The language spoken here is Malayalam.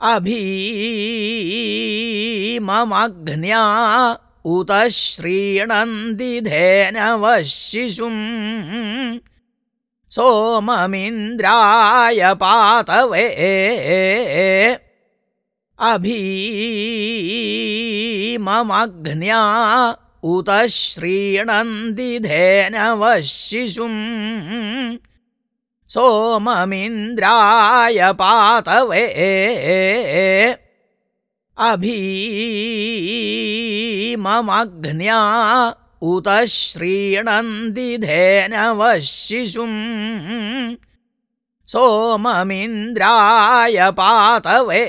അഭീമമഗ്ന്യാ ഉത ശ്രീണന്തി ധേനവശ്ശിശും സോമമിന്ദ്രായ പാതവേ. അഭീമമഗ്ന്യാ ഉത ശ്രീണന്തി ധേനവശ്ശിശും सोममिन्द्राय पातवे। अभीममग्न्या उत श्रीणन्ति धेनवः शिशुम् सोममिन्द्राय पातवे